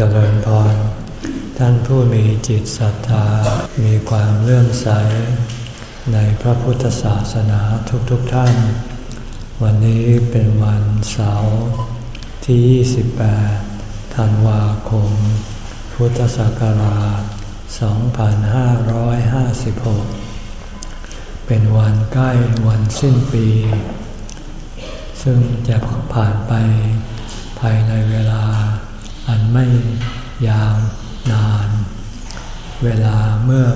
เจริญพร ท่านผู้มีจิตศรัทธา มีความเลื่อมใส ในพระพุทธศาสนาทุกๆทท่าน วันนี้เป็นวันเสาร์ที่ 28 ธันวาคม พุทธศักราช 2556 เป็นวันใกล้วันสิ้นปี ซึ่งจะผ่านไปภายในเวลา อันไม่ยาวนาน เวลาเมื่อ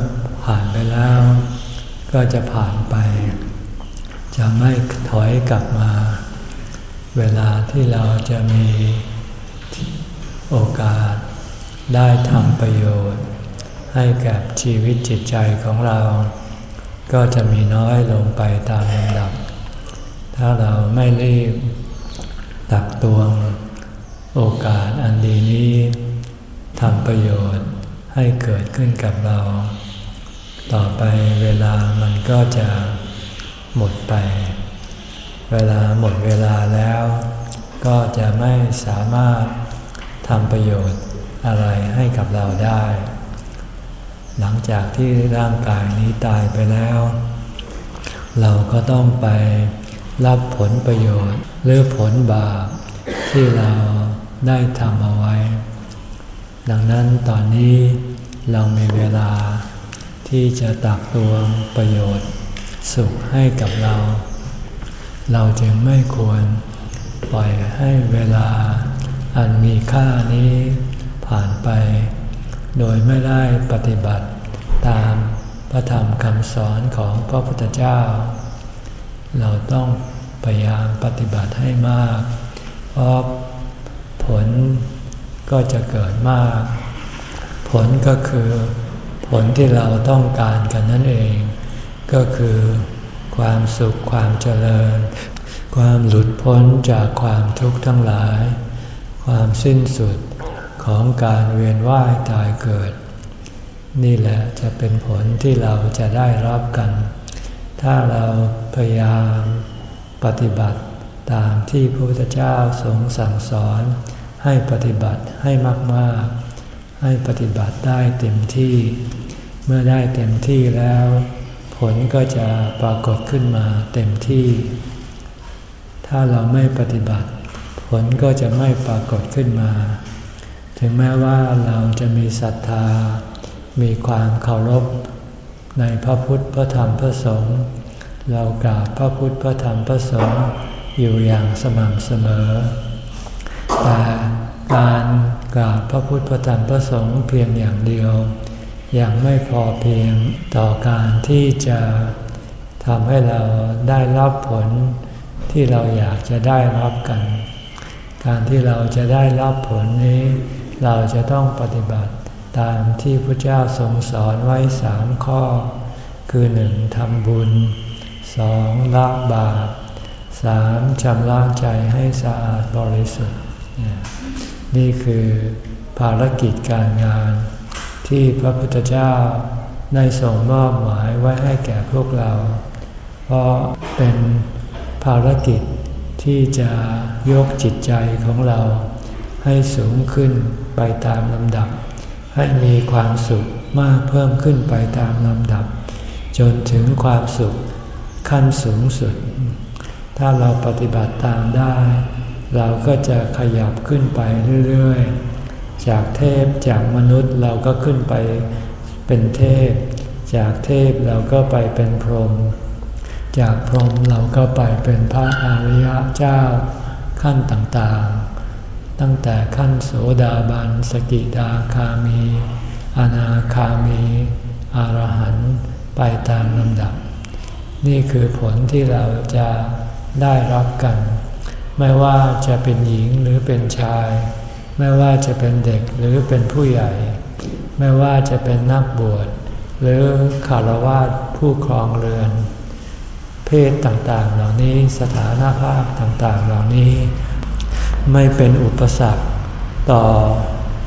ผ่านไปแล้ว ก็จะผ่านไป จะไม่ถอยกลับมา เวลาที่เราจะมีโอกาสได้ทำประโยชน์ ให้กับชีวิตจิตใจของเรา ก็จะมีน้อยลงไปตามลำดับ ถ้าเราไม่รีบตักตวง โอกาสอันดีนี้ทำประโยชน์ให้เกิดขึ้นกับเรา ต่อไปเวลามันก็จะหมดไป เวลาหมดเวลาแล้ว ก็จะไม่สามารถทำประโยชน์อะไรให้กับเราได้ หลังจากที่ร่างกายนี้ตายไปแล้ว เราก็ต้องไปรับผลประโยชน์หรือผลบาปที่เรา ได้ทำเอาไว้ ดังนั้นตอนนี้เรามีเวลาที่จะตักตวงประโยชน์ สุขให้กับเรา เราจึงไม่ควรปล่อยให้เวลาอันมีค่านี้ผ่านไป โดยไม่ได้ปฏิบัติตามพระธรรมคำสอนของพระพุทธเจ้า เราต้องพยายามปฏิบัติให้มาก เพราะ ผลก็จะเกิดมาก ผลก็คือผลที่เราต้องการกันนั่นเอง ก็คือความสุขความเจริญ ความหลุดพ้นจากความทุกข์ทั้งหลาย ความสิ้นสุดของการเวียนว่ายตายเกิด นี่แหละจะเป็นผลที่เราจะได้รับกัน ถ้าเราพยายามปฏิบัติ ตามที่พระพุทธเจ้าทรงสั่งสอน ให้ปฏิบัติให้มากๆ ให้ปฏิบัติได้เต็มที่ เมื่อได้เต็มที่แล้ว ผลก็จะปรากฏขึ้นมาเต็มที่ ถ้าเราไม่ปฏิบัติ ผลก็จะไม่ปรากฏขึ้นมา ถึงแม้ว่าเราจะมีศรัทธา มีความเคารพในพระพุทธพระธรรมพระสงฆ์เรากราบพระพุทธพระธรรมพระสงฆ์ อยู่อย่างสม่ำเสมอ แต่การกราบพระพุทธพระธรรมพระสงฆ์เพียงอย่างเดียว ยังไม่พอเพียงต่อการที่จะทำให้เราได้รับผลที่เราอยากจะได้รับกัน การที่เราจะได้รับผลนี้ เราจะต้องปฏิบัติตามที่พระเจ้าทรงสอนไว้สามข้อ คือหนึ่งทำบุญสองละบาป สามชำระใจให้สะอาดบริสุทธิ์ นี่คือภารกิจการงาน ที่พระพุทธเจ้าได้ส่งมอบหมายไว้ให้แก่พวกเรา เพราะเป็นภารกิจที่จะยกจิตใจของเรา ให้สูงขึ้นไปตามลำดับ ให้มีความสุขมากเพิ่มขึ้นไปตามลำดับ จนถึงความสุขขั้นสูงสุด ถ้าเราปฏิบัติตามได้ เราก็จะขยับขึ้นไปเรื่อยๆ จากเทพจากมนุษย์เราก็ขึ้นไปเป็นเทพ จากเทพเราก็ไปเป็นพรหม จากพรหมเราก็ไปเป็นพระอริยเจ้าขั้นต่างๆ ตั้งแต่ขั้นโสดาบัน สกิดาคามี อนาคามี อรหันต์ไปตามลำดับ นี่คือผลที่เราจะ ได้รับกัน ไม่ว่าจะเป็นหญิงหรือเป็นชาย ไม่ว่าจะเป็นเด็กหรือเป็นผู้ใหญ่ ไม่ว่าจะเป็นนักบวช หรือคารวะผู้ครองเรือน เพศต่างๆ เหล่านี้สถานภาพต่างๆ เหล่านี้ ไม่เป็นอุปสรรคต่อ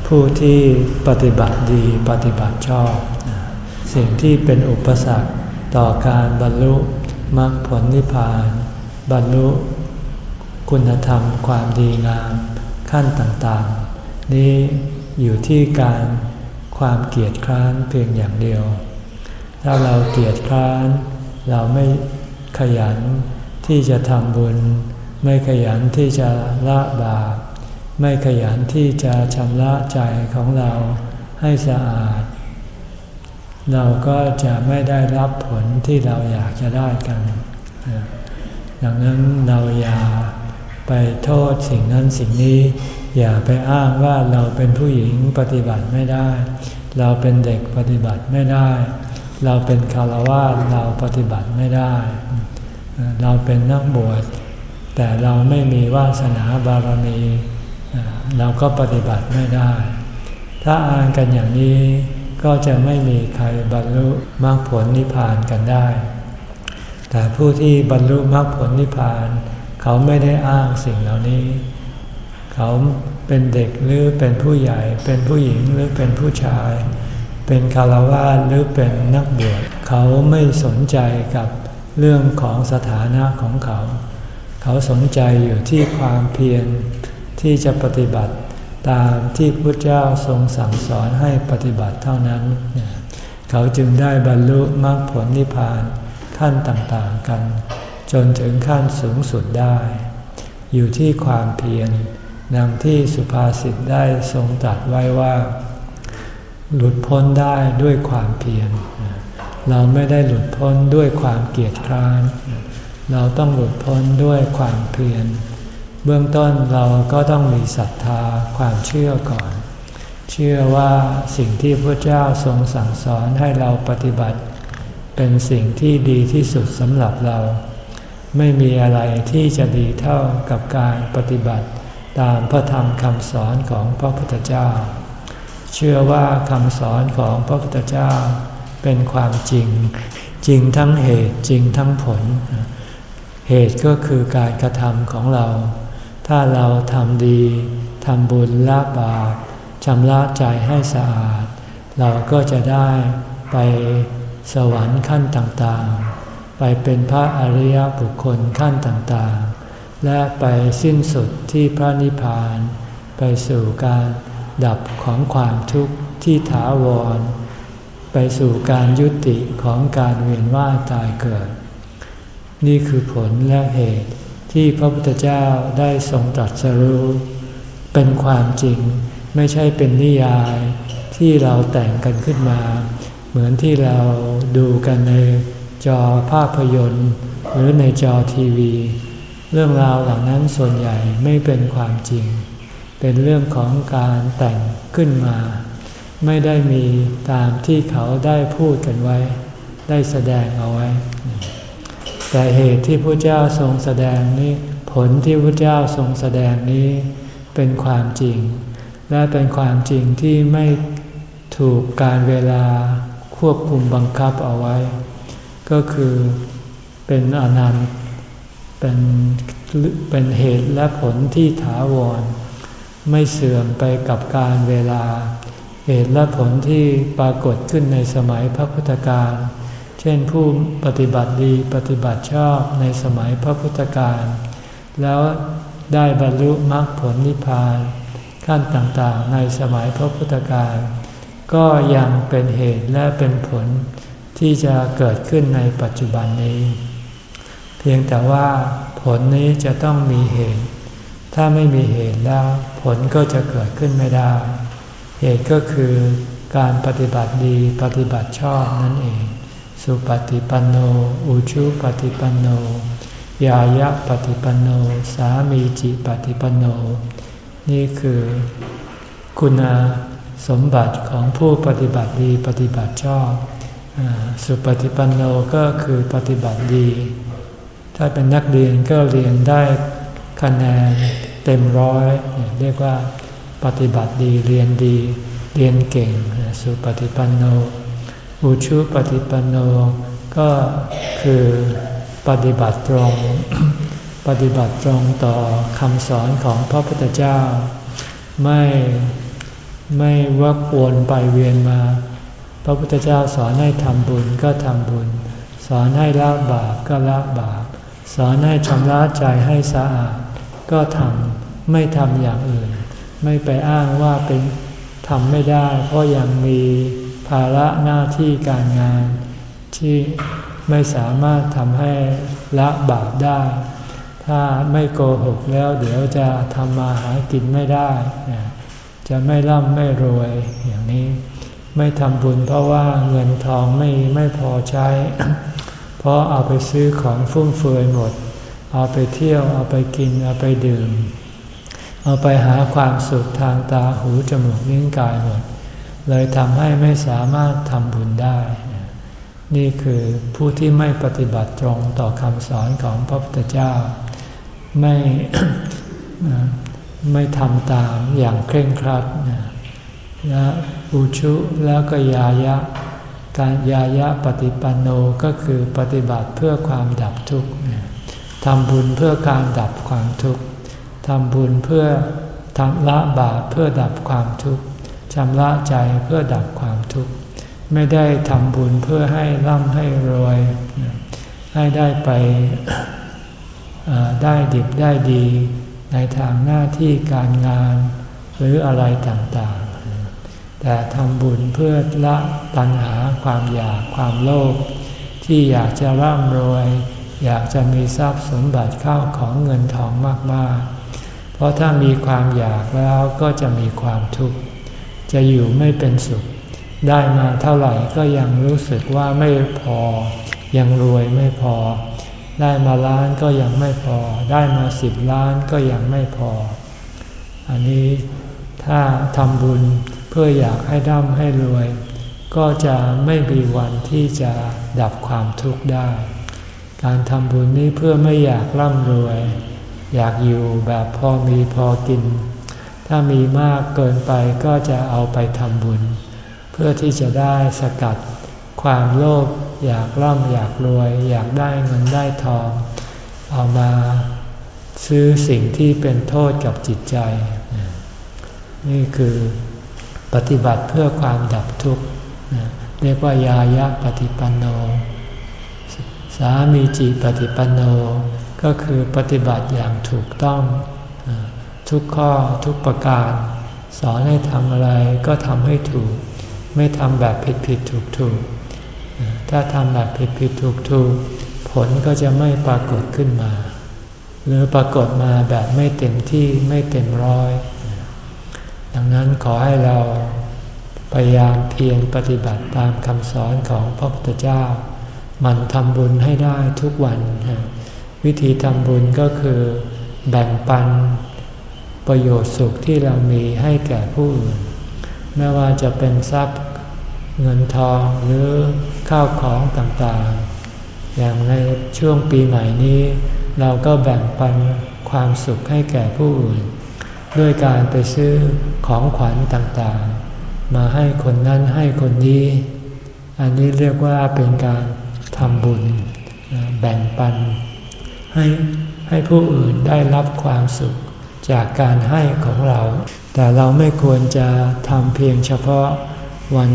ผู้ที่ปฏิบัติดีปฏิบัติชอบ สิ่งที่เป็นอุปสรรคต่อการบรรลุมรรคผลนิพพาน บรรลุคุณธรรมความดีงามขั้นต่างๆ นี้อยู่ที่การความเกียจคร้านเพียงอย่างเดียว ถ้าเราเกียจคร้าน เราไม่ขยันที่จะทำบุญ ไม่ขยันที่จะละบาปไม่ขยันที่จะชำระใจของเราให้สะอาด เราก็จะไม่ได้รับผลที่เราอยากจะได้กัน ดังนั้นเราอย่าไปโทษสิ่งนั้นสิ่งนี้ อย่าไปอ้างว่าเราเป็นผู้หญิงปฏิบัติไม่ได้ เราเป็นเด็กปฏิบัติไม่ได้ เราเป็นคารวะเราปฏิบัติไม่ได้ เราเป็นนักบวชแต่เราไม่มีวาสนาบารมีเราก็ปฏิบัติไม่ได้ ถ้าอ่านกันอย่างนี้ก็จะไม่มีใครบรรลุมรรคผลนิพพานกันได้ แต่ผู้ที่บรรลุมรรคผลนิพพาน เขาไม่ได้อ้างสิ่งเหล่านี้ เขาเป็นเด็กหรือเป็นผู้ใหญ่ เป็นผู้หญิงหรือเป็นผู้ชาย เป็นคารวะหรือเป็นนักบวชเขาไม่สนใจกับเรื่องของสถานะของเขา เขาสนใจอยู่ที่ความเพียรที่จะปฏิบัติตามที่พระเจ้าทรงสั่งสอนให้ปฏิบัติเท่านั้น เขาจึงได้บรรลุมรรคผลนิพพาน ขั้นต่างๆกัน จนถึงขั้นสูงสุดได้ อยู่ที่ความเพียรดังที่สุภาษิตได้ทรงตรัสไว้ว่า หลุดพ้นได้ด้วยความเพียรเราไม่ได้หลุดพ้นด้วยความเกียจคร้าน เราต้องหลุดพ้นด้วยความเพียร เบื้องต้นเราก็ต้องมีศรัทธาความเชื่อก่อน เชื่อว่าสิ่งที่พระเจ้าทรงสั่งสอนให้เราปฏิบัติ เป็นสิ่งที่ดีที่สุดสำหรับเรา ไม่มีอะไรที่จะดีเท่ากับการปฏิบัติตามพระธรรมคำสอนของพระพุทธเจ้า เชื่อว่าคำสอนของพระพุทธเจ้าเป็นความจริง จริงทั้งเหตุจริงทั้งผล เหตุก็คือการกระทำของเรา ถ้าเราทำดีทำบุญละบาปชำระใจให้สะอาด เราก็จะได้ไป สวรรค์ขั้นต่างๆ ไปเป็นพระอริยบุคคลขั้นต่างๆ และไปสิ้นสุดที่พระนิพพาน ไปสู่การดับของความทุกข์ที่ถาวร ไปสู่การยุติของการเวียนว่ายตายเกิด นี่คือผลและเหตุที่พระพุทธเจ้าได้ทรงตรัสรู้ เป็นความจริงไม่ใช่เป็นนิยายที่เราแต่งกันขึ้นมา เหมือนที่เราดูกันในจอภาพยนตร์ หรือในจอทีวี เรื่องราวเหล่านั้นส่วนใหญ่ไม่เป็นความจริง เป็นเรื่องของการแต่งขึ้นมา ไม่ได้มีตามที่เขาได้พูดกันไว้ ได้แสดงเอาไว้ แต่เหตุที่พระเจ้าทรงแสดงนี้ผลที่พระเจ้าทรงแสดงนี้เป็นความจริง และเป็นความจริงที่ไม่ถูกการเวลา ควบคุมบังคับเอาไว้ ก็คือเป็นอนันต์เป็นเป็นเหตุและผลที่ถาวร ไม่เสื่อมไปกับการเวลา เหตุและผลที่ปรากฏขึ้นในสมัยพระพุทธการช่นผู้ปฏิบัติดีปฏิบัติชอบในสมัยพระพุทธการ แล้วได้บรรลุมรรคผลนิพพานขั้นต่างๆในสมัยพระพุทธการ ก็ยังเป็นเหตุและเป็นผลที่จะเกิดขึ้นในปัจจุบันนี้ เพียงแต่ว่าผลนี้จะต้องมีเหตุ ถ้าไม่มีเหตุแล้วผลก็จะเกิดขึ้นไม่ได้ เหตุก็คือการปฏิบัติดีปฏิบัติชอบนั่นเอง สุปฏิปันโน อุชุปฏิปันโน ยายะปฏิปันโน สามีจิปฏิปันโน นี่คือคุณา สมบัติของผู้ปฏิบัติดีปฏิบัติชอบสุปฏิปันโนก็คือปฏิบัติดี ถ้าเป็นนักเรียนก็เรียนได้คะแนนเต็มร้อย เรียกว่าปฏิบัติดีเรียนดี เรียนเก่ง สุปฏิปันโน อุชุปฏิปันโนก็คือปฏิบัติตรง ปฏิบัติตรงต่อคำสอนของพระพุทธเจ้า ไม่ ไม่วักวนไปเวียนมา พระพุทธเจ้าสอนให้ทำบุญก็ทำบุญ สอนให้ละบาปก็ละบาป สอนให้ชำระใจให้สะอาด ก็ทำไม่ทำอย่างอื่น ไม่ไปอ้างว่าเป็นทำไม่ได้ เพราะยังมีภาระหน้าที่การงาน ที่ไม่สามารถทำให้ละบาปได้ ถ้าไม่โกหกแล้วเดี๋ยวจะทำมาหากินไม่ได้ จะไม่ร่ำไม่รวยอย่างนี้ ไม่ทำบุญเพราะว่าเงินทองไม่ไม่พอใช้ เพราะเอาไปซื้อของฟุ่มเฟือยหมด เอาไปเที่ยวเอาไปกินเอาไปดื่ม เอาไปหาความสุขทางตาหูจมูกนิ้วกายหมด เลยทำให้ไม่สามารถทำบุญได้ นี่คือผู้ที่ไม่ปฏิบัติตรงต่อคำสอนของพระพุทธเจ้า ไม่ ไม่ทำตามอย่างเคร่งครัดและอุชุแล้วก็ยายะ การยายะปฏิปันโนก็คือปฏิบัติเพื่อความดับทุกข์ทำบุญเพื่อการดับความทุกข์ทำบุญเพื่อทำละบาปเพื่อดับความทุกข์ชำระใจเพื่อดับความทุกข์ไม่ได้ทำบุญเพื่อให้ร่ำให้รวย ให้ได้ไปได้ดิบได้ดี ในทางหน้าที่การงานหรืออะไรต่างๆ แต่ทำบุญเพื่อละตัณหาความอยากความโลภที่อยากจะร่ำรวย อยากจะมีทรัพย์สมบัติเข้าของเงินทองมากๆ เพราะถ้ามีความอยากแล้วก็จะมีความทุกข์จะอยู่ไม่เป็นสุข ได้มาเท่าไหร่ก็ยังรู้สึกว่าไม่พอ ยังรวยไม่พอ ได้มาล้านก็ยังไม่พอ ได้มาสิบล้านก็ยังไม่พอ อันนี้ถ้าทำบุญเพื่ออยากให้ร่ำให้รวย ก็จะไม่มีวันที่จะดับความทุกข์ได้ การทำบุญนี้เพื่อไม่อยากร่ำรวย อยากอยู่แบบพอมีพอกิน ถ้ามีมากเกินไปก็จะเอาไปทำบุญ เพื่อที่จะได้สกัดความโลภ อยากร่ำอยากรวย อยากได้เงินได้ทอง เอามาซื้อสิ่งที่เป็นโทษกับจิตใจ นี่คือปฏิบัติเพื่อความดับทุกข์ เรียกว่ายายะปฏิปันโน สามีจิปฏิปันโน ก็คือปฏิบัติอย่างถูกต้อง ทุกข้อทุกประการ สอนให้ทำอะไรก็ทำให้ถูก ไม่ทำแบบผิดผิดถูกถูก ถ้าทำแบบผิดผิดถูกถูกผลก็จะไม่ปรากฏขึ้นมา หรือปรากฏมาแบบไม่เต็มที่ไม่เต็มร้อย ดังนั้นขอให้เราพยายามเพียรปฏิบัติตามคำสอนของพระพุทธเจ้า มันทำบุญให้ได้ทุกวัน วิธีทำบุญก็คือแบ่งปันประโยชน์สุขที่เรามีให้แก่ผู้อื่นไม่ว่าจะเป็นทรัพย์ เงินทองหรือข้าวของต่างๆ อย่างในช่วงปีใหม่นี้ เราก็แบ่งปันความสุขให้แก่ผู้อื่น ด้วยการไปซื้อของขวัญต่างๆ มาให้คนนั้นให้คนนี้ อันนี้เรียกว่าเป็นการทำบุญแบ่งปัน ให้ให้ผู้อื่นได้รับความสุขจากการให้ของเรา แต่เราไม่ควรจะทำเพียงเฉพาะวัน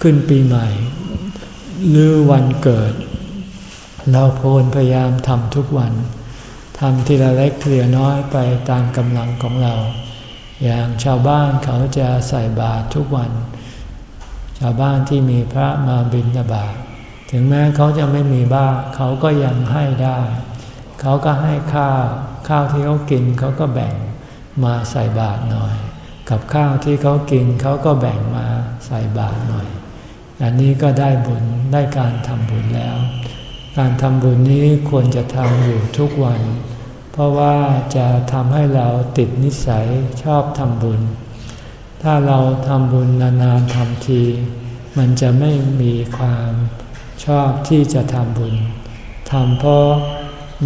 ขึ้นปีใหม่ หรือวันเกิด เราควรพยายามทำทุกวันทำทีละเล็กทีละน้อยไปตามกำลังของเรา อย่างชาวบ้านเขาจะใส่บาตรทุกวัน ชาวบ้านที่มีพระมาบิณฑบาตถึงแม้เขาจะไม่มีบ้านเขาก็ยังให้ได้ เขาก็ให้ข้าวข้าวที่เขากินเขาก็แบ่งมาใส่บาตรหน่อย กับข้าวที่เขากินเขาก็แบ่งมาใส่บาตรหน่อย อันนี้ก็ได้บุญได้การทำบุญแล้ว การทำบุญนี้ควรจะทำอยู่ทุกวัน เพราะว่าจะทำให้เราติดนิสัยชอบทำบุญ ถ้าเราทำบุญนานๆทำที มันจะไม่มีความชอบที่จะทำบุญทำเพราะ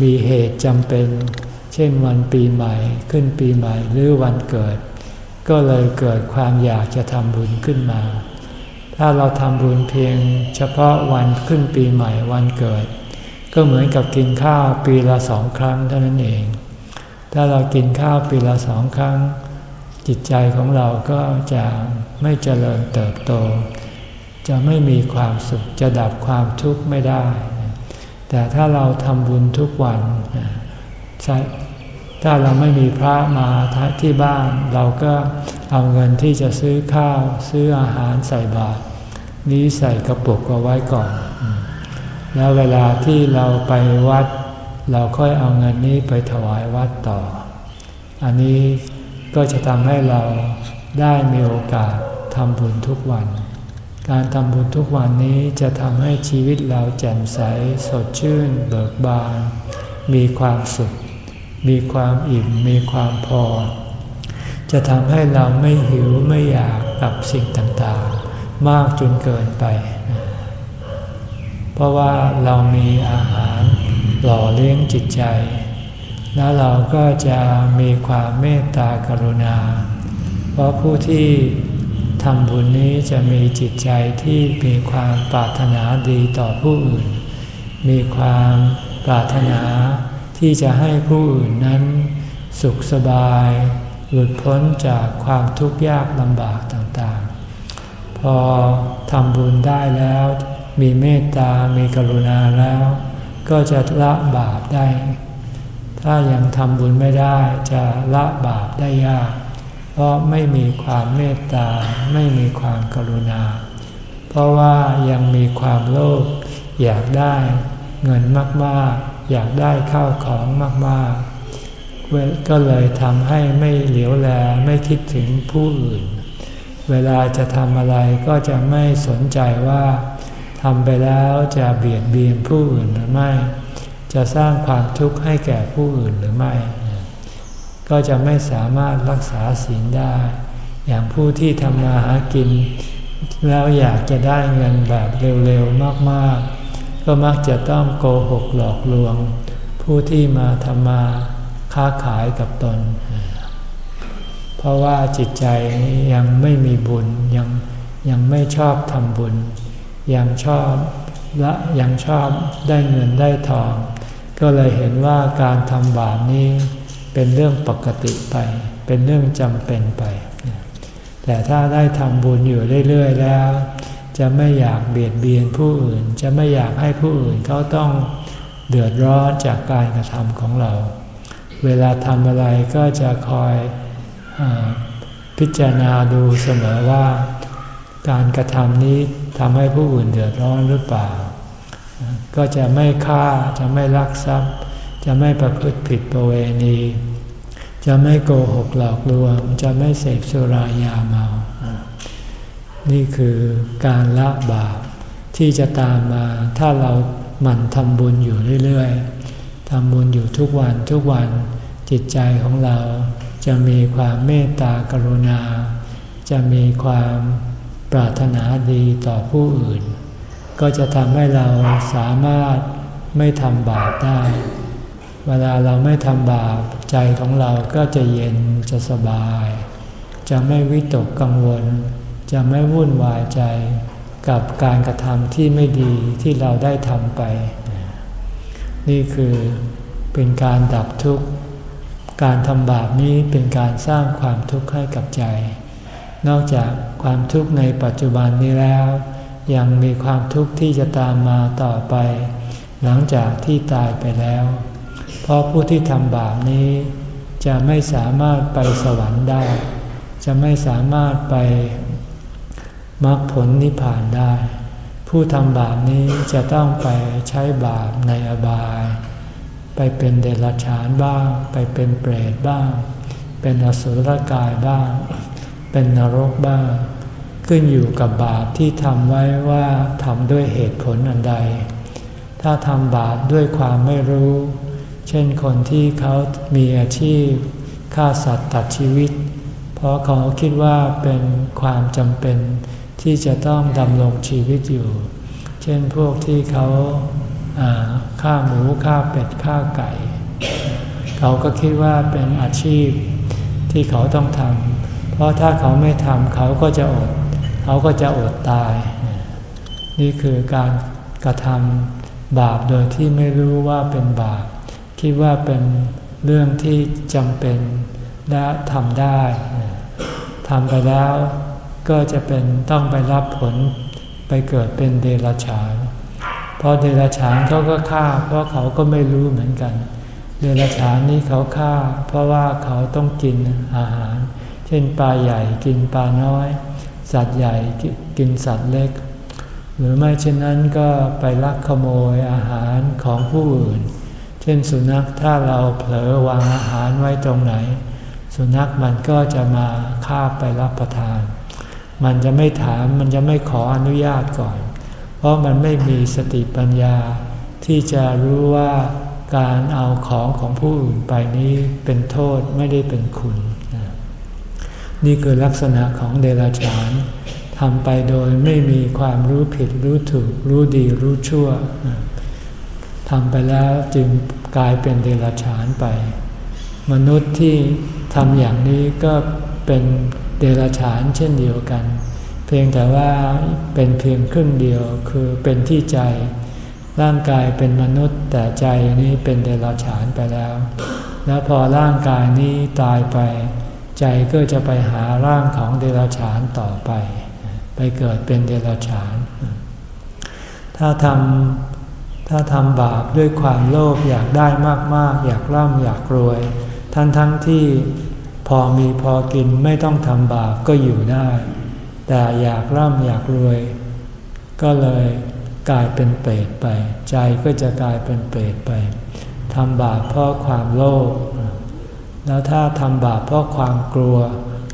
มีเหตุจำเป็น เช่นวันปีใหม่ขึ้นปีใหม่หรือวันเกิด ก็เลยเกิดความอยากจะทำบุญขึ้นมา ถ้าเราทำบุญเพียงเฉพาะวันขึ้นปีใหม่วันเกิด ก็เหมือนกับกินข้าวปีละสองครั้งเท่านั้นเอง ถ้าเรากินข้าวปีละสองครั้ง จิตใจของเราก็จะไม่เจริญเติบโต จะไม่มีความสุขจะดับความทุกข์ไม่ได้ แต่ถ้าเราทำบุญทุกวันถ้าเราไม่มีพระมาที่บ้านเราก็ เอาเงินที่จะซื้อข้าวซื้ออาหารใส่บาตรนี้ใส่กระปุกเอาไว้ก่อน แล้วเวลาที่เราไปวัด เราค่อยเอาเงินนี้ไปถวายวัดต่อ อันนี้ก็จะทำให้เราได้มีโอกาสทำบุญทุกวัน การทำบุญทุกวันนี้จะทำให้ชีวิตเราแจ่มใส สดชื่น เบิกบาน มีความสุข มีความอิ่ม มีความพอ จะทำให้เราไม่หิวไม่อยากกับสิ่งต่างๆ มากจนเกินไป เพราะว่าเรามีอาหารหล่อเลี้ยงจิตใจ แล้วเราก็จะมีความเมตตากรุณา เพราะผู้ที่ทำบุญนี้จะมีจิตใจที่มีความปรารถนาดีต่อผู้อื่น มีความปรารถนาที่จะให้ผู้อื่นนั้นสุขสบาย หลุดพ้นจากความทุกข์ยากลำบากต่างๆ พอทำบุญได้แล้ว มีเมตตา มีกรุณาแล้ว ก็จะละบาปได้ ถ้ายังทำบุญไม่ได้จะละบาปได้ยาก เพราะไม่มีความเมตตา ไม่มีความกรุณา เพราะว่ายังมีความโลภ อยากได้เงินมากๆ อยากได้ข้าวของมากๆ ก็เลยทำให้ไม่เหลียวแลไม่คิดถึงผู้อื่น เวลาจะทำอะไรก็จะไม่สนใจว่าทำไปแล้วจะเบียดเบียนผู้อื่นหรือไม่ จะสร้างความทุกข์ให้แก่ผู้อื่นหรือไม่ ก็จะไม่สามารถรักษาศีลได้ อย่างผู้ที่ทำมาหากิน แล้วอยากจะได้เงินแบบเร็วๆมากๆ ก็มักจะต้องโกหกหลอกลวง ผู้ที่มาทำมา ค้าขายกับตน เพราะว่าจิตใจยังไม่มีบุญยังยังไม่ชอบทำบุญ ยังชอบและยังชอบได้เงินได้ทอง ก็เลยเห็นว่าการทำบาปนี้เป็นเรื่องปกติไป เป็นเรื่องจำเป็นไป แต่ถ้าได้ทำบุญอยู่เรื่อยๆแล้ว จะไม่อยากเบียดเบียนผู้อื่น จะไม่อยากให้ผู้อื่นเขาต้องเดือดร้อนจากการกระทำของเรา เวลาทำอะไรก็จะคอยอพิจารณาดูเสมอว่า การกระทำนี้ทำให้ผู้อื่นเดือดร้อนหรือเปล่า ก็จะไม่ฆ่าจะไม่ลักทรัพย์ จะไม่ประพฤติผิดประเวณี จะไม่โกหกหลอกลวง จะไม่เสพสุรายาเมา นี่คือการละบาปที่จะตามมาถ้าเราหมั่นทำบุญอยู่เรื่อยๆ ทำบุญอยู่ทุกวันทุกวันจิตใจของเราจะมีความเมตตากรุณา จะมีความปรารถนาดีต่อผู้อื่น ก็จะทำให้เราสามารถไม่ทำบาปได้ เวลาเราไม่ทำบาปใจของเราก็จะเย็นจะสบาย จะไม่วิตกกังวล จะไม่วุ่นวายใจกับการกระทำที่ไม่ดีที่เราได้ทำไป นี่คือเป็นการดับทุกข์ การทำบาปนี้เป็นการสร้างความทุกข์ให้กับใจ นอกจากความทุกข์ในปัจจุบันนี้แล้ว ยังมีความทุกข์ที่จะตามมาต่อไป หลังจากที่ตายไปแล้ว เพราะผู้ที่ทำบาปนี้จะไม่สามารถไปสวรรค์ได้ จะไม่สามารถไปมรรคผลนิพพานได้ ผู้ทำบาปนี้จะต้องไปใช้บาปในอบาย ไปเป็นเดรัจฉานบ้าง ไปเป็นเปรตบ้าง เป็นอสุรกายบ้าง เป็นนรกบ้าง ขึ้นอยู่กับบาปที่ทำไว้ว่าทำด้วยเหตุผลอันใด ถ้าทำบาปด้วยความไม่รู้ เช่นคนที่เขามีอาชีพฆ่าสัตว์ตัดชีวิต เพราะเขาคิดว่าเป็นความจำเป็น ที่จะต้องดำรงชีวิตอยู่ เช่นพวกที่เขาฆ่าหมูฆ่าเป็ดฆ่าไก่ เขาก็คิดว่าเป็นอาชีพที่เขาต้องทำเพราะถ้าเขาไม่ทำเขาก็จะอด เขาก็จะอดตาย นี่คือการกระทำบาปโดยที่ไม่รู้ว่าเป็นบาป คิดว่าเป็นเรื่องที่จำเป็นและทำได้ทำไปแล้ว ก็จะเป็นต้องไปรับผลไปเกิดเป็นเดรัจฉานเพราะเดรัจฉานเขาก็ฆ่า เพราะเขาก็ไม่รู้เหมือนกัน เดรัจฉานนี้เขาฆ่า เพราะว่าเขาต้องกินอาหาร เช่นปลาใหญ่กินปลาน้อย สัตว์ใหญ่กินสัตว์เล็ก หรือไม่เช่นนั้นก็ไปลักขโมยอาหารของผู้อื่น เช่นสุนัขถ้าเราเผลอวางอาหารไว้ตรงไหน สุนัขมันก็จะมาคาบไปรับประทาน มันจะไม่ถามมันจะไม่ขออนุญาตก่อน เพราะมันไม่มีสติปัญญา ที่จะรู้ว่าการเอาของของผู้อื่นไปนี้เป็นโทษไม่ได้เป็นคุณ นี่คือลักษณะของเดรัจฉานทำไปโดยไม่มีความรู้ผิดรู้ถูก รู้ดีรู้ชั่วทำไปแล้วจึงกลายเป็นเดรัจฉานไป มนุษย์ที่ทำอย่างนี้ก็เป็น เดรัจฉานเช่นเดียวกัน เพียงแต่ว่าเป็นเพียงครึ่งเดียวคือเป็นที่ใจ ร่างกายเป็นมนุษย์แต่ใจนี้เป็นเดรัจฉานไปแล้ว แล้วพอร่างกายนี้ตายไป ใจก็จะไปหาร่างของเดรัจฉานต่อไป ไปเกิดเป็นเดรัจฉาน ถ้าทำถ้าทำบาปด้วยความโลภอยากได้มากๆ อยากร่ำอยากรวย ทั้งทั้งที่ พอมีพอกินไม่ต้องทำบาปก็อยู่ได้ แต่อยากร่ำอยากรวย ก็เลยกลายเป็นเปรตไป ใจก็จะกลายเป็นเปรตไปทำบาปเพราะความโลภแล้วถ้าทำบาปเพราะความกลัว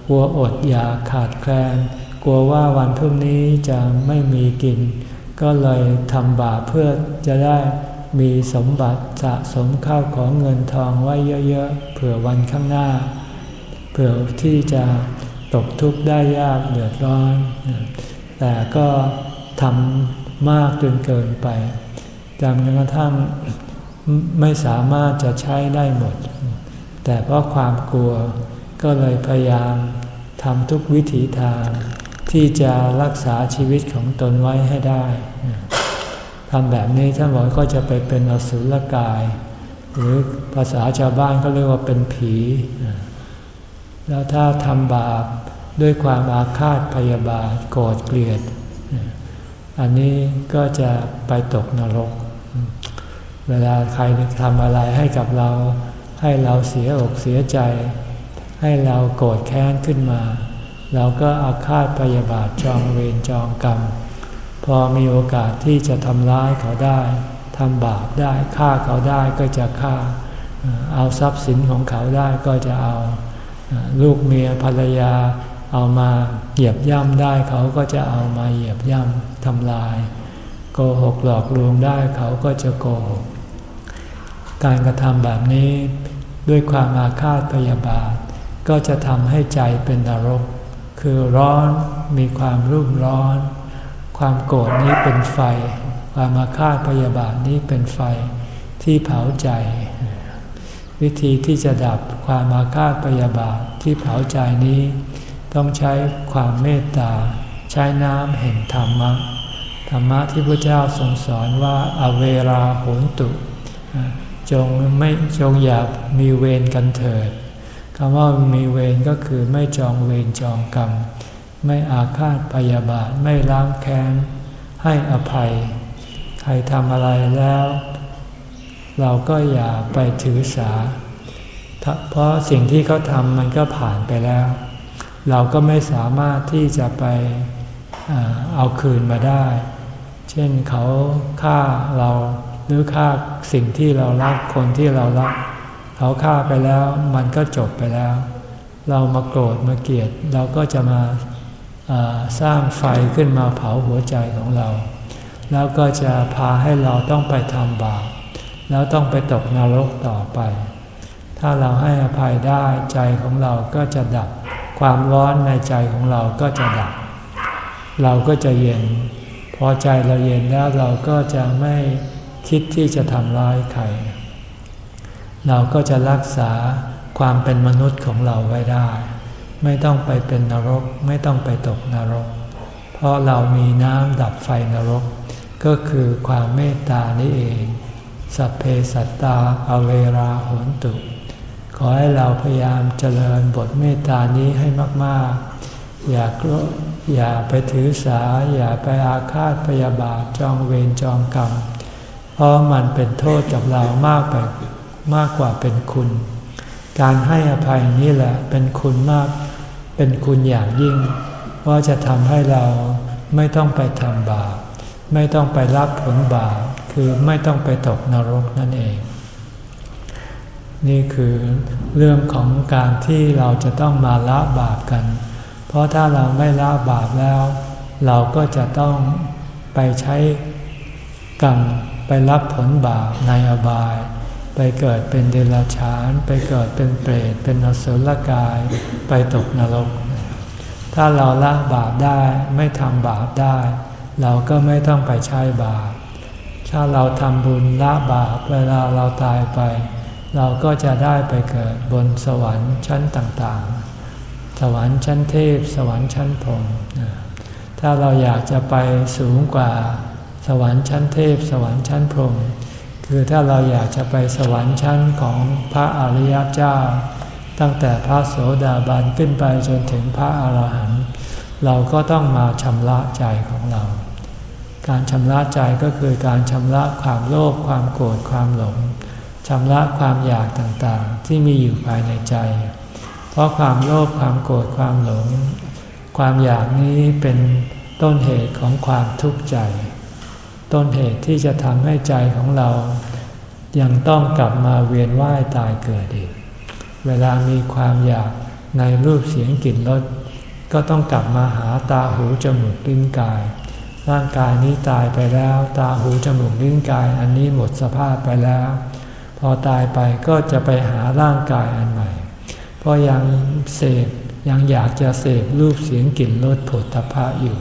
กลัวอดอยากขาดแคลน กลัวว่าวันพรุ่งนี้จะไม่มีกิน ก็เลยทำบาปเพื่อจะได้มีสมบัติสะสมข้าวของเงินทองไว้เยอะๆเผื่อวันข้างหน้า เผื่อที่จะตกทุกข์ได้ยากเดือดร้อน แต่ก็ทำมากจนเกินไปจนกระทั่งไม่สามารถจะใช้ได้หมด แต่เพราะความกลัวก็เลยพยายามทำทุกวิถีทาง ที่จะรักษาชีวิตของตนไว้ให้ได้ทำแบบนี้ท่านบอกก็จะไปเป็นอสุรกาย หรือภาษาชาวบ้านก็เรียกว่าเป็นผี แล้วถ้าทำบาปด้วยความอาฆาตพยาบาทโกรธเกลียด อันนี้ก็จะไปตกนรก เวลาใครทำอะไรให้กับเรา ให้เราเสียอกเสียใจ ให้เราโกรธแค้นขึ้นมา เราก็อาฆาตพยาบาทจองเวรจองกรรม พอมีโอกาสที่จะทำร้ายเขาได้ทำบาปได้ฆ่าเขาได้ก็จะฆ่า เอาทรัพย์สินของเขาได้ก็จะเอา ลูกเมียภรรยาเอามาเหยียบย่ำได้เขาก็จะเอามาเหยียบย่ำทำลาย โกหกหลอกลวงได้เขาก็จะโกหก การกระทำแบบนี้ด้วยความอาฆาตพยาบาท ก็จะทำให้ใจเป็นนรก คือร้อนมีความรุ่มร้อน ความโกรธนี้เป็นไฟ ความอาฆาตพยาบาทนี้เป็นไฟที่เผาใจ วิธีที่จะดับความอาฆาตพยาบาทที่เผาใจนี้ ต้องใช้ความเมตตา ใช้น้ำแห่งธรรมะ ธรรมะที่พระเจ้าทรงสอนว่าอเวราโหนตุ จงไม่จงอย่ามีเวรกันเถิดคำว่ามีเวรก็คือไม่จองเวรจองกรรม ไม่อาฆาตพยาบาทไม่ล้างแค้นให้อภัย ใครทำอะไรแล้ว เราก็อย่าไปถือสา เพราะสิ่งที่เขาทำมันก็ผ่านไปแล้ว เราก็ไม่สามารถที่จะไปเอาคืนมาได้ เช่นเขาฆ่าเราหรือฆ่าสิ่งที่เรารักคนที่เรารัก เขาฆ่าไปแล้วมันก็จบไปแล้ว เรามาโกรธมาเกลียดเราก็จะมาสร้างไฟขึ้นมาเผาหัวใจของเรา แล้วก็จะพาให้เราต้องไปทำบาป แล้วต้องไปตกนรกต่อไป ถ้าเราให้อภัยได้ใจของเราก็จะดับ ความร้อนในใจของเราก็จะดับ เราก็จะเย็น พอใจเราเย็นแล้วเราก็จะไม่คิดที่จะทำร้ายใคร เราก็จะรักษาความเป็นมนุษย์ของเราไว้ได้ ไม่ต้องไปเป็นนรก ไม่ต้องไปตกนรก เพราะเรามีน้ำดับไฟนรก ก็คือความเมตตานี่เอง สัพเพสัตตาอเวราโหนตุ ขอให้เราพยายามเจริญบทเมตตานี้ให้มาก ๆ อย่ากลัวอย่าไปถือสา อย่าไปอาฆาตพยาบาทจองเวรจองกรรม เพราะมันเป็นโทษกับเรามากไปมากกว่าเป็นคุณ การให้อภัยนี่แหละเป็นคุณมาก เป็นคุณอย่างยิ่ง ว่าจะทำให้เราไม่ต้องไปทำบาป ไม่ต้องไปรับผลบาป คือไม่ต้องไปตกนรกนั่นเอง นี่คือเรื่องของการที่เราจะต้องมาละบาปกัน เพราะถ้าเราไม่ละบาปแล้ว เราก็จะต้องไปใช้กรรมไปรับผลบาปในอบาย ไปเกิดเป็นเดรัจฉาน ไปเกิดเป็นเปรต เป็นอสุรกาย ไปตกนรก ถ้าเราละบาปได้ไม่ทำบาปได้ เราก็ไม่ต้องไปใช้บาป ถ้าเราทำบุญละบาปเวลาเราตายไป เราก็จะได้ไปเกิดบนสวรรค์ชั้นต่างๆ สวรรค์ชั้นเทพ สวรรค์ชั้นพรหมถ้าเราอยากจะไปสูงกว่าสวรรค์ชั้นเทพ สวรรค์ชั้นพรหมคือถ้าเราอยากจะไปสวรรค์ชั้นของพระอริยเจ้า ตั้งแต่พระโสดาบันขึ้นไปจนถึงพระอาหารหันต์เราก็ต้องมาชำระใจของเรา การชำระใจก็คือการชำระความโลภความโกรธความหลงชำระความอยากต่างๆ ที่มีอยู่ภายในใจ เพราะความโลภความโกรธความหลง ความอยากนี้เป็นต้นเหตุของความทุกข์ใจ ต้นเหตุที่จะทำให้ใจของเรา ยังต้องกลับมาเวียนว่ายตายเกิดอีก เวลามีความอยากในรูปเสียงกลิ่นรสก็ต้องกลับมาหาตาหูจมูกลิ้นกาย ร่างกายนี้ตายไปแล้ว ตาหูจมูกลิ้นกายอันนี้หมดสภาพไปแล้ว พอตายไปก็จะไปหาร่างกายอันใหม่ เพราะยังเสพยังอยากจะเสพรูปเสียงกลิ่นรสผลตภะอยู่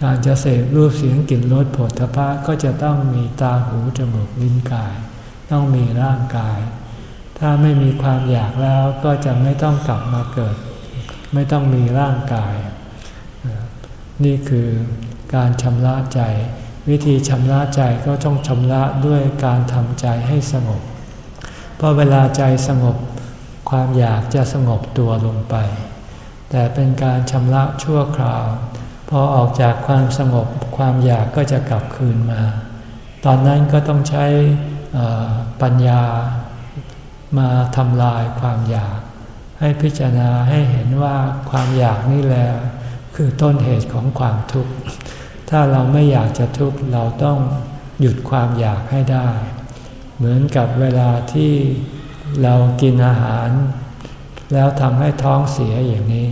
การจะเสพรูปเสียงกลิ่นรสผลทพะก็จะต้องมีตาหูจมูกลิ้นกาย ต้องมีร่างกาย ถ้าไม่มีความอยากแล้วก็จะไม่ต้องกลับมาเกิด ไม่ต้องมีร่างกาย นี่คือ การชำระใจ วิธีชำระใจก็ต้องชำระด้วยการทำใจให้สงบ เพราะเวลาใจสงบความอยากจะสงบตัวลงไป แต่เป็นการชำระชั่วคราว พอออกจากความสงบความอยากก็จะกลับคืนมา ตอนนั้นก็ต้องใช้ปัญญามาทำลายความอยาก ให้พิจารณาให้เห็นว่าความอยากนี่แหละคือต้นเหตุของความทุกข์ ถ้าเราไม่อยากจะทุกข์เราต้องหยุดความอยากให้ได้ เหมือนกับเวลาที่เรากินอาหาร แล้วทำให้ท้องเสียอย่างนี้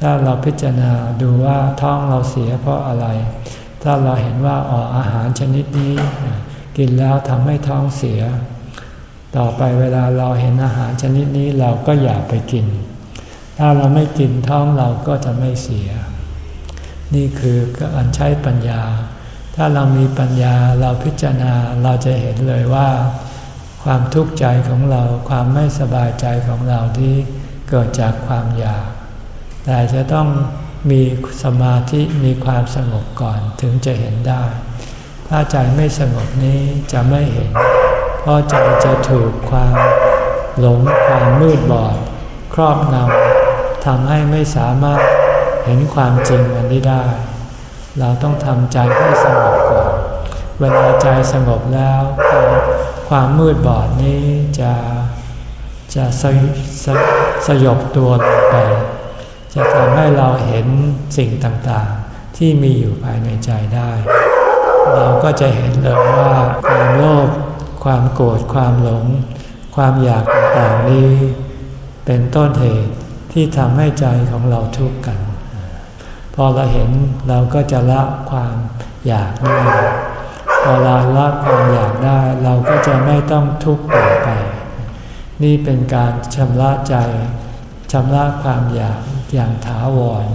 ถ้าเราพิจารณาดูว่าท้องเราเสียเพราะอะไร ถ้าเราเห็นว่าอ๋ออาหารชนิดนี้ กินแล้วทำให้ท้องเสีย ต่อไปเวลาเราเห็นอาหารชนิดนี้เราก็อย่าไปกิน ถ้าเราไม่กินท้องเราก็จะไม่เสีย นี่คือการใช้ปัญญา ถ้าเรามีปัญญาเราพิจารณาเราจะเห็นเลยว่า ความทุกข์ใจของเราความไม่สบายใจของเราที่เกิดจากความอยาก แต่จะต้องมีสมาธิมีความสงบก่อนถึงจะเห็นได้ ถ้าใจไม่สงบนี้จะไม่เห็น เพราะใจจะถูกความหลงความมืดบอด ครอบงำทำให้ไม่สามารถ เห็นความจริงอันนี้ได้ เราต้องทำใจให้สงบก่อน เวลาใจสงบแล้วความมืดบอดนี้จะจะสสสยบตัวลงไป จะทำให้เราเห็นสิ่งต่างๆ ที่มีอยู่ภายในใจได้ เราก็จะเห็นเลยว่าความโลภความโกรธความหลง ความอยากต่างๆนี้ เป็นต้นเหตุที่ทำให้ใจของเราทุกข์กัน พอเราเห็นเราก็จะละความอยากได้ พอเราละความอยากได้เราก็จะไม่ต้องทุกข์ต่อไป นี่เป็นการชำระใจชำระความอยากอย่างถาวร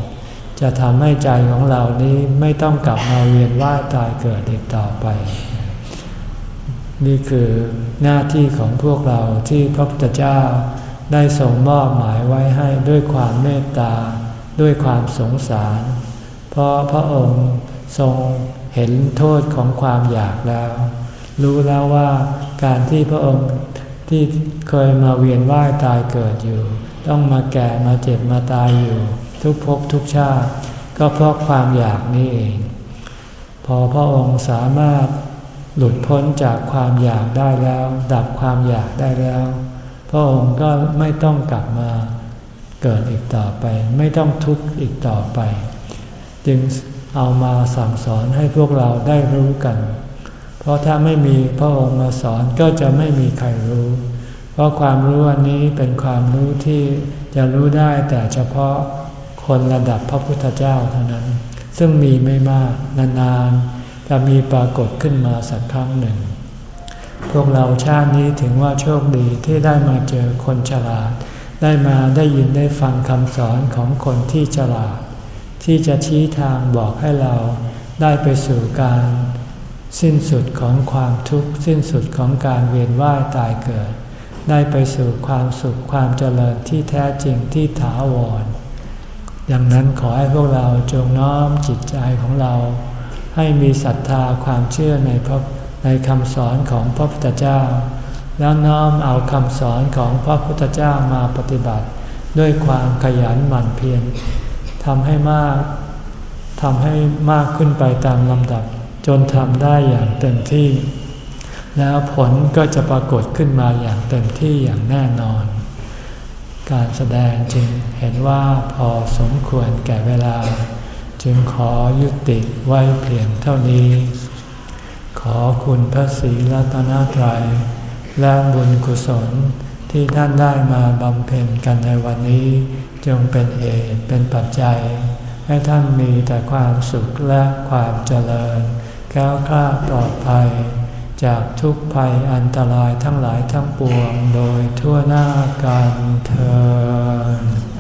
จะทำให้ใจของเรานี้ไม่ต้องกลับมาเวียนว่ายตายเกิดอีกต่อไป นี่คือหน้าที่ของพวกเราที่พระพุทธเจ้าได้ทรงมอบหมายไว้ให้ด้วยความเมตตา ด้วยความสงสาร เพราะพระองค์ทรงเห็นโทษของความอยากแล้ว รู้แล้วว่าการที่พระองค์ที่เคยมาเวียนว่ายตายเกิดอยู่ ต้องมาแก่มาเจ็บมาตายอยู่ ทุกภพทุกชาติ ก็เพราะความอยากนี่เอง พอพระองค์สามารถหลุดพ้นจากความอยากได้แล้ว ดับความอยากได้แล้ว พระองค์ก็ไม่ต้องกลับมา เกิดอีกต่อไป ไม่ต้องทุกข์อีกต่อไป จึงเอามาสั่งสอนให้พวกเราได้รู้กัน เพราะถ้าไม่มีพระองค์มาสอนก็จะไม่มีใครรู้ เพราะความรู้อันนี้เป็นความรู้ที่จะรู้ได้แต่เฉพาะคนระดับพระพุทธเจ้าเท่านั้น ซึ่งมีไม่มากนานๆจะมีปรากฏขึ้นมาสักครั้งหนึ่ง พวกเราชาตินี้ถึงว่าโชคดีที่ได้มาเจอคนฉลาด ได้มาได้ยินได้ฟังคำสอนของคนที่ฉลาด ที่จะชี้ทางบอกให้เราได้ไปสู่การสิ้นสุดของความทุกข์ สิ้นสุดของการเวียนว่ายตายเกิด ได้ไปสู่ความสุขความเจริญที่แท้จริงที่ถาวร ดังนั้นขอให้พวกเราจงน้อมจิตใจของเรา ให้มีศรัทธาความเชื่อในพระในคำสอนของพระพุทธเจ้า แล้วน้อมเอาคำสอนของพระพุทธเจ้ามาปฏิบัติ ด้วยความขยันหมั่นเพียรทำให้มากทำให้มากขึ้นไปตามลำดับ จนทำได้อย่างเต็มที่ แล้วผลก็จะปรากฏขึ้นมาอย่างเต็มที่อย่างแน่นอน การแสดงจึงเห็นว่าพอสมควรแก่เวลา จึงขอยุติไว้เพียงเท่านี้ ขอคุณพระศรีรัตนตรัย และบุญกุศลที่ท่านได้มาบำเพ็ญกันในวันนี้ จงเป็นเหตุเป็นปัจจัย ให้ท่านมีแต่ความสุขและความเจริญแก้วกล้าปลอดภัย จากทุกภัยอันตรายทั้งหลายทั้งปวงโดยทั่วหน้ากันเธอ